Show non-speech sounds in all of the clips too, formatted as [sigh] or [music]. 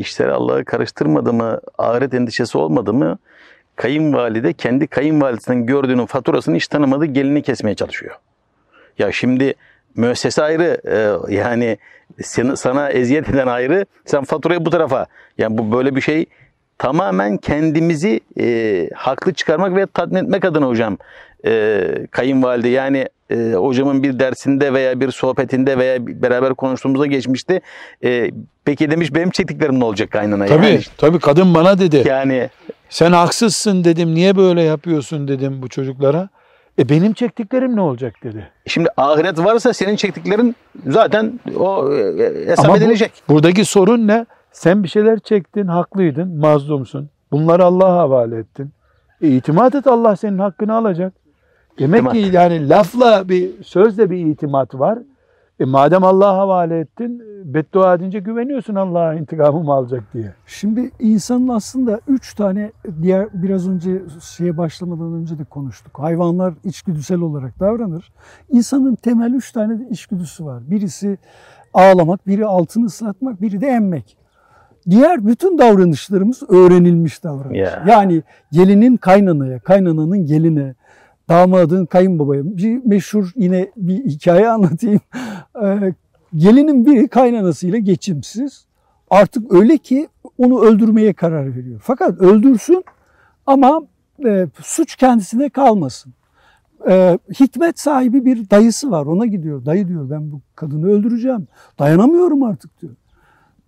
işleri Allah'ı karıştırmadı mı, ahiret endişesi olmadı mı kayınvalide kendi kayınvalidesinden gördüğünün faturasını hiç tanımadı gelini kesmeye çalışıyor. Ya şimdi müessese ayrı e, yani sana eziyet eden ayrı sen faturayı bu tarafa yani bu böyle bir şey tamamen kendimizi e, haklı çıkarmak ve tatmin etmek adına hocam e, kayınvalide yani e, hocamın bir dersinde veya bir sohbetinde veya beraber konuştuğumuzda geçmişti. E, peki demiş benim çektiklerim ne olacak kaynana? Tabii yani, tabii kadın bana dedi. yani Sen haksızsın dedim. Niye böyle yapıyorsun dedim bu çocuklara. E benim çektiklerim ne olacak dedi. şimdi ahiret varsa senin çektiklerin zaten o e, hesap Ama bu- edilecek. buradaki sorun ne? Sen bir şeyler çektin, haklıydın, mazlumsun. Bunları Allah'a havale ettin. E, itimat et Allah senin hakkını alacak. Demek İtimat. ki yani lafla bir sözle bir itimat var. E madem Allah'a havale ettin, beddua edince güveniyorsun Allah'a intikamımı alacak diye. Şimdi insanın aslında üç tane diğer biraz önce şeye başlamadan önce de konuştuk. Hayvanlar içgüdüsel olarak davranır. İnsanın temel üç tane de içgüdüsü var. Birisi ağlamak, biri altını ıslatmak, biri de emmek. Diğer bütün davranışlarımız öğrenilmiş davranış. Ya. Yani gelinin kaynanaya, kaynananın geline, damadın kayınbabaya. Bir meşhur yine bir hikaye anlatayım. Ee, gelinin biri kaynanasıyla geçimsiz. Artık öyle ki onu öldürmeye karar veriyor. Fakat öldürsün ama e, suç kendisine kalmasın. E, hikmet sahibi bir dayısı var. Ona gidiyor. Dayı diyor ben bu kadını öldüreceğim. Dayanamıyorum artık diyor.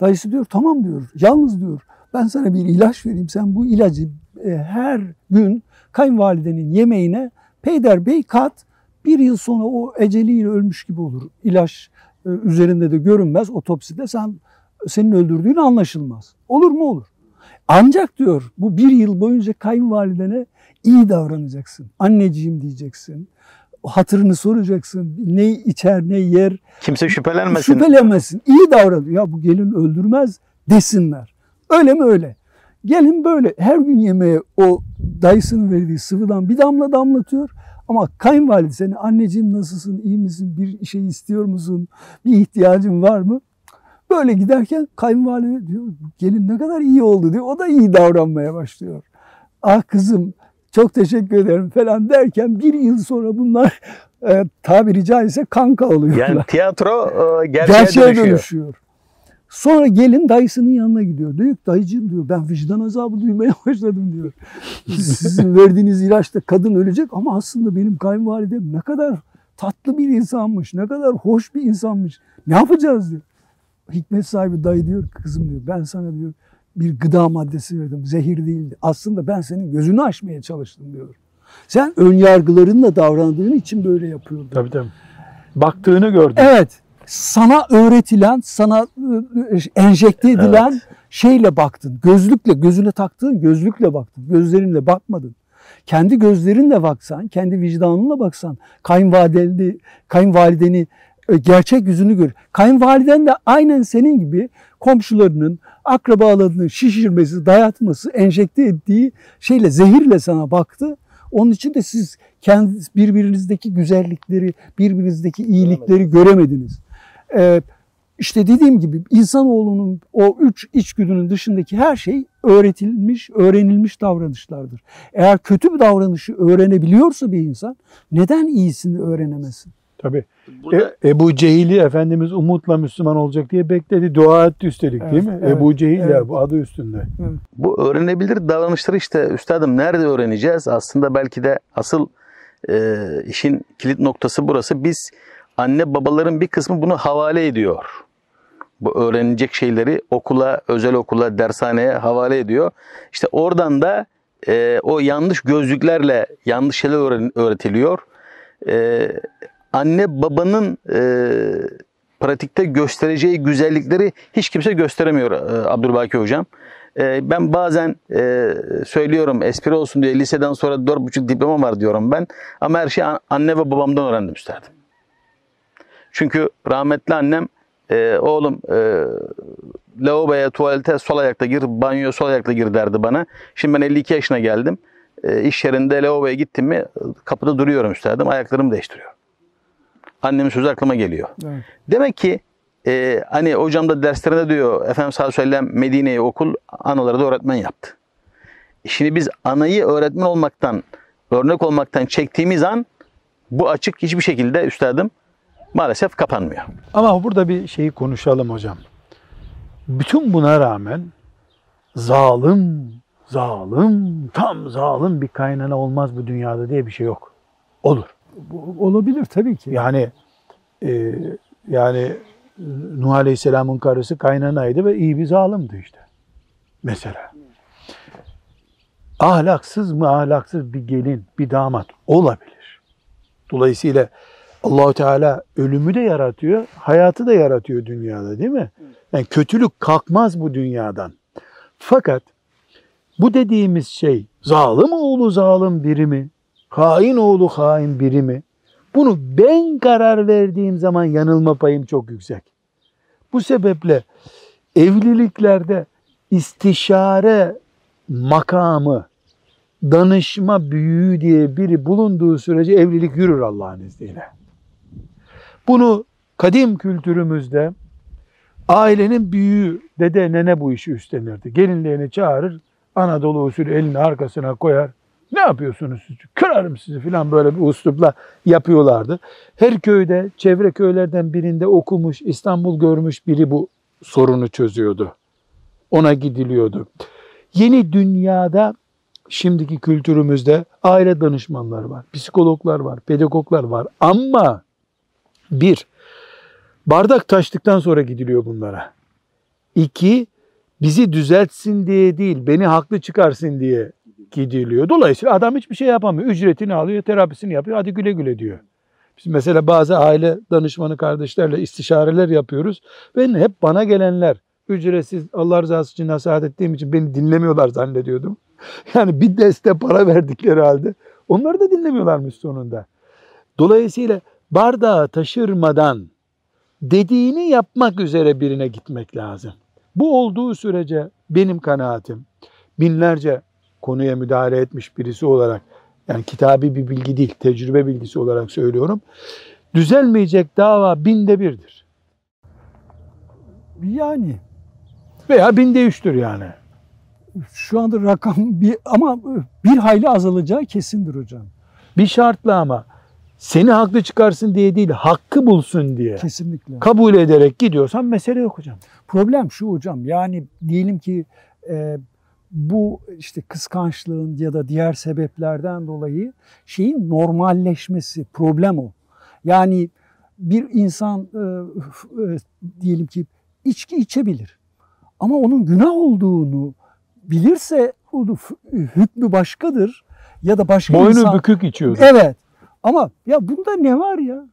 Dayısı diyor tamam diyor. Yalnız diyor ben sana bir ilaç vereyim. Sen bu ilacı e, her gün kayınvalidenin yemeğine peyderbey kat. Bir yıl sonra o eceliyle ölmüş gibi olur. İlaç e, üzerinde de görünmez. Otopside sen senin öldürdüğün anlaşılmaz. Olur mu olur. Ancak diyor bu bir yıl boyunca kayınvalidene iyi davranacaksın. Anneciğim diyeceksin. Hatırını soracaksın. Ne içer ne yer. Kimse şüphelenmesin. Şüphelenmesin. İyi davran. Ya bu gelin öldürmez desinler. Öyle mi öyle? Gelin böyle her gün yemeğe o dayısının verdiği sıvıdan bir damla damlatıyor. Ama kayınvalide seni anneciğim nasılsın, iyi misin, bir şey istiyor musun, bir ihtiyacın var mı? Böyle giderken kayınvalide diyor gelin ne kadar iyi oldu diyor. O da iyi davranmaya başlıyor. Ah kızım çok teşekkür ederim falan derken bir yıl sonra bunlar e, tabiri caizse kanka oluyorlar. Yani tiyatro e, gerçeğe, Gerçeğe dönüşüyor. dönüşüyor. Sonra gelin dayısının yanına gidiyor. Diyor ki dayıcığım diyor ben vicdan azabı duymaya [laughs] başladım diyor. Sizin verdiğiniz ilaçta kadın ölecek ama aslında benim kayınvalidem ne kadar tatlı bir insanmış, ne kadar hoş bir insanmış. Ne yapacağız diyor. Hikmet sahibi dayı diyor kızım diyor ben sana diyor bir gıda maddesi verdim. Zehir değildi. Aslında ben senin gözünü açmaya çalıştım diyor. Sen ön yargılarınla davrandığın için böyle yapıyordun. Tabii tabii. Baktığını gördüm. Evet. Sana öğretilen, sana e, enjekte edilen şeyle baktın. Gözlükle, gözüne taktığın gözlükle baktın. Gözlerinle bakmadın. Kendi gözlerinle baksan, kendi vicdanınla baksan, kayınvalideni, kayınvalideni e, gerçek yüzünü gör. Kayınvaliden de aynen senin gibi komşularının, akrabalarının şişirmesi, dayatması, enjekte ettiği şeyle, zehirle sana baktı. Onun için de siz kendi birbirinizdeki güzellikleri, birbirinizdeki iyilikleri göremediniz. Ee, işte dediğim gibi insanoğlunun o üç içgüdünün dışındaki her şey öğretilmiş, öğrenilmiş davranışlardır. Eğer kötü bir davranışı öğrenebiliyorsa bir insan neden iyisini öğrenemesin? Tabii. Burada- E, Ebu Cehil'i Efendimiz umutla Müslüman olacak diye bekledi. Dua etti üstelik değil Evet, mi? evet, Ebu Cehil ya evet. bu adı üstünde. Bu öğrenebilir davranışları işte üstadım nerede öğreneceğiz? Aslında belki de asıl e, işin kilit noktası burası. Biz anne babaların bir kısmı bunu havale ediyor. Bu öğrenecek şeyleri okula, özel okula, dershaneye havale ediyor. İşte oradan da e, o yanlış gözlüklerle yanlış şeyler öğretiliyor. E, anne babanın e, pratikte göstereceği güzellikleri hiç kimse gösteremiyor e, Abdülbaki Hocam. E, ben bazen e, söylüyorum espri olsun diye liseden sonra 4,5 diploma var diyorum ben. Ama her şeyi an- anne ve babamdan öğrendim üstadım. Çünkü rahmetli annem e, oğlum e, lavaboya, tuvalete sol ayakta gir, banyoya sol ayakta gir derdi bana. Şimdi ben 52 yaşına geldim. E, iş yerinde lavaboya gittim mi kapıda duruyorum üstadım. Ayaklarımı değiştiriyorum. Annemin sözü aklıma geliyor. Evet. Demek ki e, hani hocam da derslerinde diyor Efendimiz sallallahu aleyhi ve sellem Medine'yi okul anaları da öğretmen yaptı. Şimdi biz anayı öğretmen olmaktan, örnek olmaktan çektiğimiz an bu açık hiçbir şekilde üstadım maalesef kapanmıyor. Ama burada bir şeyi konuşalım hocam. Bütün buna rağmen zalim, zalim, tam zalim bir kaynana olmaz bu dünyada diye bir şey yok. Olur. Bu- Olabilir tabii ki. Yani e, yani Nuh Aleyhisselam'ın karısı kaynanaydı ve iyi bir zalimdi işte. Mesela. Ahlaksız mı ahlaksız bir gelin, bir damat olabilir. Dolayısıyla Allahu Teala ölümü de yaratıyor, hayatı da yaratıyor dünyada değil mi? Yani kötülük kalkmaz bu dünyadan. Fakat bu dediğimiz şey zalim oğlu zalim biri mi? Hain oğlu hain biri mi? Bunu ben karar verdiğim zaman yanılma payım çok yüksek. Bu sebeple evliliklerde istişare makamı, danışma büyüğü diye biri bulunduğu sürece evlilik yürür Allah'ın izniyle. Bunu kadim kültürümüzde ailenin büyüğü, dede, nene bu işi üstlenirdi. Gelinliğini çağırır, Anadolu usulü elini arkasına koyar. Ne yapıyorsunuz siz? Kırarım sizi falan böyle bir uslupla yapıyorlardı. Her köyde, çevre köylerden birinde okumuş, İstanbul görmüş biri bu sorunu çözüyordu. Ona gidiliyordu. Yeni dünyada şimdiki kültürümüzde aile danışmanları var, psikologlar var, pedagoglar var. Ama bir, bardak taştıktan sonra gidiliyor bunlara. İki, bizi düzeltsin diye değil, beni haklı çıkarsın diye gidiliyor. Dolayısıyla adam hiçbir şey yapamıyor. Ücretini alıyor, terapisini yapıyor. Hadi güle güle diyor. Biz mesela bazı aile danışmanı kardeşlerle istişareler yapıyoruz. Ben hep bana gelenler ücretsiz Allah rızası için nasihat ettiğim için beni dinlemiyorlar zannediyordum. [laughs] Yani bir deste para verdikleri halde onları da dinlemiyorlarmış sonunda. Dolayısıyla bardağı taşırmadan dediğini yapmak üzere birine gitmek lazım. Bu olduğu sürece benim kanaatim binlerce konuya müdahale etmiş birisi olarak yani kitabi bir bilgi değil tecrübe bilgisi olarak söylüyorum. Düzelmeyecek dava binde birdir. Yani Veya binde üçtür yani. şu anda rakam bir ama bir hayli azalacağı kesindir hocam. Bir şartla ama seni haklı çıkarsın diye değil hakkı bulsun diye Kesinlikle. kabul ederek gidiyorsan mesele yok hocam. Problem şu hocam yani diyelim ki e, bu işte kıskançlığın ya da diğer sebeplerden dolayı şeyin normalleşmesi problem o. Yani bir insan e, e, diyelim ki içki içebilir ama onun günah olduğunu bilirse onun hükmü başkadır ya da başka Boynu insan... bükük içiyordu. Evet ama ya bunda ne var ya?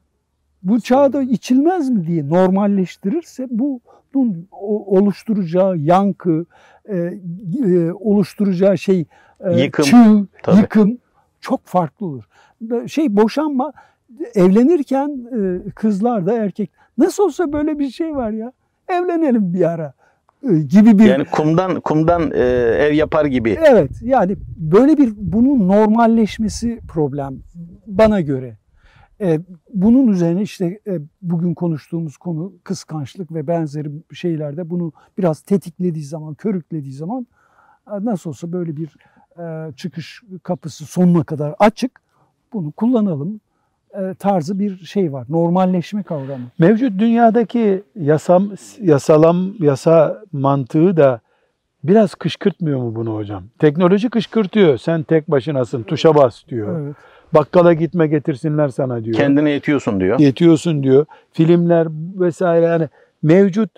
Bu çağda içilmez mi diye normalleştirirse bu bunun oluşturacağı yankı, e, e, oluşturacağı şey e, Yıkım, çığ, tabii. yıkım çok farklı olur. Şey boşanma evlenirken kızlar da erkek nasıl olsa böyle bir şey var ya evlenelim bir ara gibi bir Yani kumdan kumdan e, ev yapar gibi. Evet yani böyle bir bunun normalleşmesi problem bana göre. Ee, bunun üzerine işte e, bugün konuştuğumuz konu kıskançlık ve benzeri şeylerde bunu biraz tetiklediği zaman, körüklediği zaman e, nasıl olsa böyle bir e, çıkış kapısı sonuna kadar açık. Bunu kullanalım e, tarzı bir şey var. Normalleşme kavramı. Mevcut dünyadaki yasam, yasalam, yasa mantığı da biraz kışkırtmıyor mu bunu hocam? Teknoloji kışkırtıyor. Sen tek başınasın, tuşa bas diyor. Evet. Bakkala gitme getirsinler sana diyor. Kendine yetiyorsun diyor. Yetiyorsun diyor. Filmler vesaire yani mevcut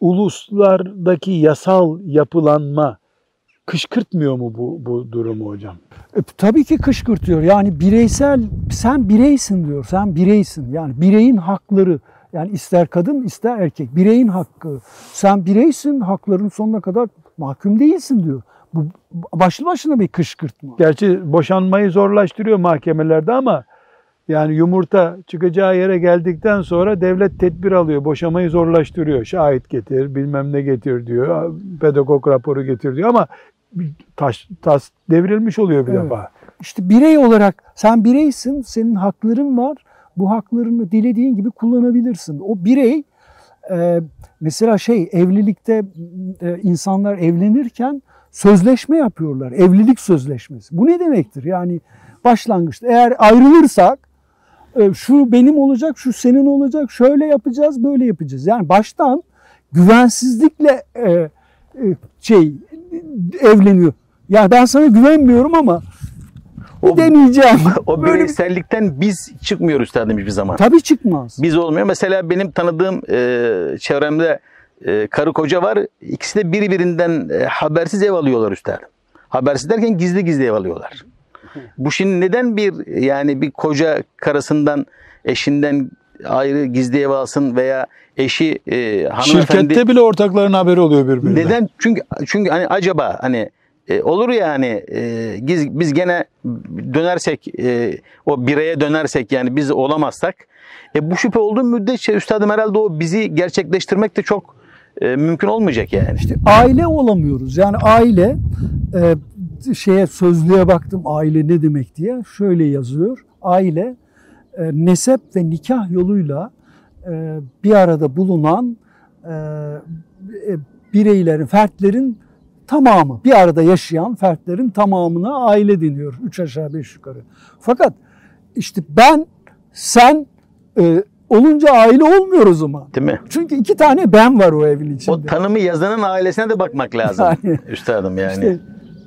uluslardaki yasal yapılanma kışkırtmıyor mu bu, bu durumu hocam? E, tabii ki kışkırtıyor. Yani bireysel, sen bireysin diyor. Sen bireysin. Yani bireyin hakları. Yani ister kadın ister erkek. Bireyin hakkı. Sen bireysin, hakların sonuna kadar mahkum değilsin diyor. Bu başlı başına bir kışkırtma. Gerçi boşanmayı zorlaştırıyor mahkemelerde ama yani yumurta çıkacağı yere geldikten sonra devlet tedbir alıyor. Boşamayı zorlaştırıyor. Şahit getir, bilmem ne getir diyor. Pedagog raporu getir diyor ama taş, tas devrilmiş oluyor bir Evet. defa. İşte birey olarak sen bireysin, senin hakların var. Bu haklarını dilediğin gibi kullanabilirsin. O birey Ee, mesela şey evlilikte e, insanlar evlenirken sözleşme yapıyorlar. Evlilik sözleşmesi. Bu ne demektir? Yani başlangıçta eğer ayrılırsak e, şu benim olacak, şu senin olacak, şöyle yapacağız, böyle yapacağız. Yani baştan güvensizlikle e, e, şey evleniyor. Yani ben sana güvenmiyorum ama O- deneyeceğim. [laughs] O Böyle bireysellikten biz çıkmıyoruz üstadım hiçbir zaman. Tabii çıkmaz. Biz olmuyor. Mesela benim tanıdığım e, çevremde e, karı koca var. İkisi de birbirinden e, habersiz ev alıyorlar üstadım. Habersiz derken gizli gizli ev alıyorlar. Bu şimdi neden bir yani bir koca karısından eşinden ayrı gizli ev alsın veya eşi e, hanımefendi Şirkette bile ortakların haberi oluyor birbirine. neden? Çünkü çünkü hani acaba hani e, olur ya hani e, giz- biz gene dönersek e, o bireye dönersek yani biz olamazsak e, bu şüphe olduğu müddetçe üstadım herhalde o bizi gerçekleştirmek de çok e, mümkün olmayacak yani. İşte aile olamıyoruz. Yani aile e, şeye sözlüğe baktım aile ne demek diye. Şöyle yazıyor. Aile e, nesep ve nikah yoluyla e, bir arada bulunan e, e, bireylerin, fertlerin tamamı, bir arada yaşayan fertlerin tamamına aile deniyor. Üç aşağı beş yukarı. Fakat işte ben, sen e, olunca aile olmuyor o zaman. Değil mi? Çünkü iki tane ben var o evin içinde. O tanımı yazanın ailesine de bakmak lazım. [laughs] Yani- üstadım yani. İşte,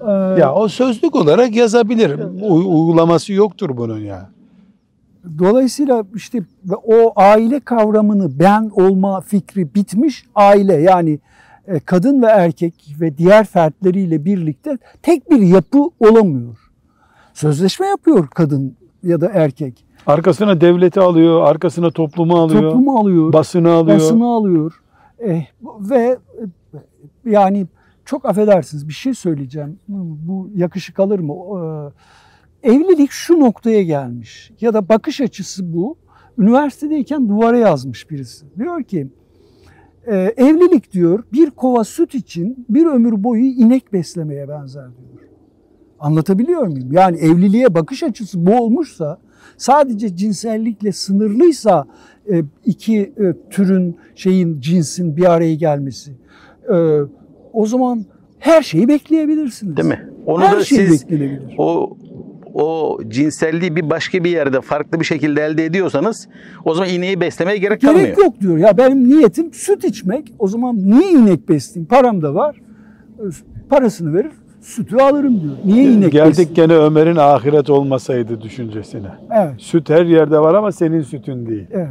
e, Ya o sözlük olarak yazabilir. U- uygulaması yoktur bunun ya. Dolayısıyla işte o aile kavramını ben olma fikri bitmiş aile yani e, kadın ve erkek ve diğer fertleriyle birlikte tek bir yapı olamıyor. Sözleşme yapıyor kadın ya da erkek. Arkasına devleti alıyor, arkasına toplumu alıyor, Toplumu alıyor, basını alıyor. basını alıyor. Eh, ve e, yani çok affedersiniz bir şey söyleyeceğim. Bu yakışık alır mı? Ee, evlilik şu noktaya gelmiş ya da bakış açısı bu. Üniversitedeyken duvara yazmış birisi. Diyor ki e, evlilik diyor bir kova süt için bir ömür boyu inek beslemeye benzer diyor. Anlatabiliyor muyum? Yani evliliğe bakış açısı bu olmuşsa sadece cinsellikle sınırlıysa e, iki e, türün şeyin cinsin bir araya gelmesi e, o zaman her şeyi bekleyebilirsiniz. Değil mi? Onu her da şey siz o o cinselliği bir başka bir yerde farklı bir şekilde elde ediyorsanız o zaman ineği beslemeye gerek, Gerek kalmıyor. yok diyor. Ya benim niyetim süt içmek. O zaman niye inek besleyeyim? Param da var. Parasını verir, sütü alırım diyor. Niye inek Geldik besleyeyim? gene Ömer'in ahiret olmasaydı düşüncesine. Evet, Süt her yerde var ama senin sütün değil. evet.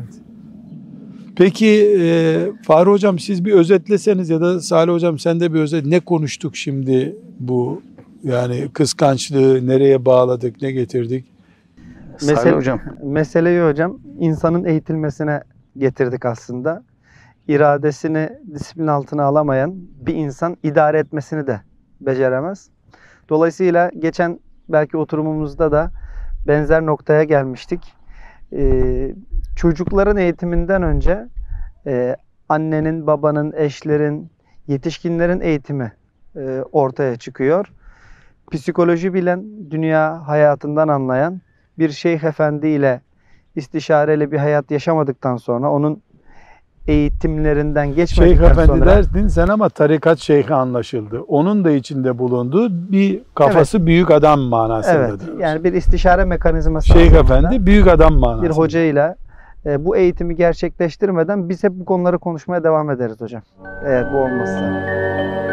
Peki e, Fahri Hocam siz bir özetleseniz ya da Salih Hocam sen de bir özet. Ne konuştuk şimdi bu yani kıskançlığı nereye bağladık, ne getirdik? Salih Mesela- hocam. Meseleyi hocam insanın eğitilmesine getirdik aslında. İradesini disiplin altına alamayan bir insan idare etmesini de beceremez. Dolayısıyla geçen belki oturumumuzda da benzer noktaya gelmiştik. Ee, çocukların eğitiminden önce e, annenin, babanın, eşlerin, yetişkinlerin eğitimi e, ortaya çıkıyor. Psikoloji bilen, dünya hayatından anlayan bir şeyh efendi ile istişareli bir hayat yaşamadıktan sonra onun eğitimlerinden Şeyh geçmedikten Efendi sonra derdin sen ama tarikat şeyhi anlaşıldı. Onun da içinde bulunduğu bir kafası büyük adam manasında. evet diyoruz. yani bir istişare mekanizması Şeyh Efendi büyük adam manasında. bir hocayla e, bu eğitimi gerçekleştirmeden biz hep bu konuları konuşmaya devam ederiz hocam. Eğer bu olmazsa.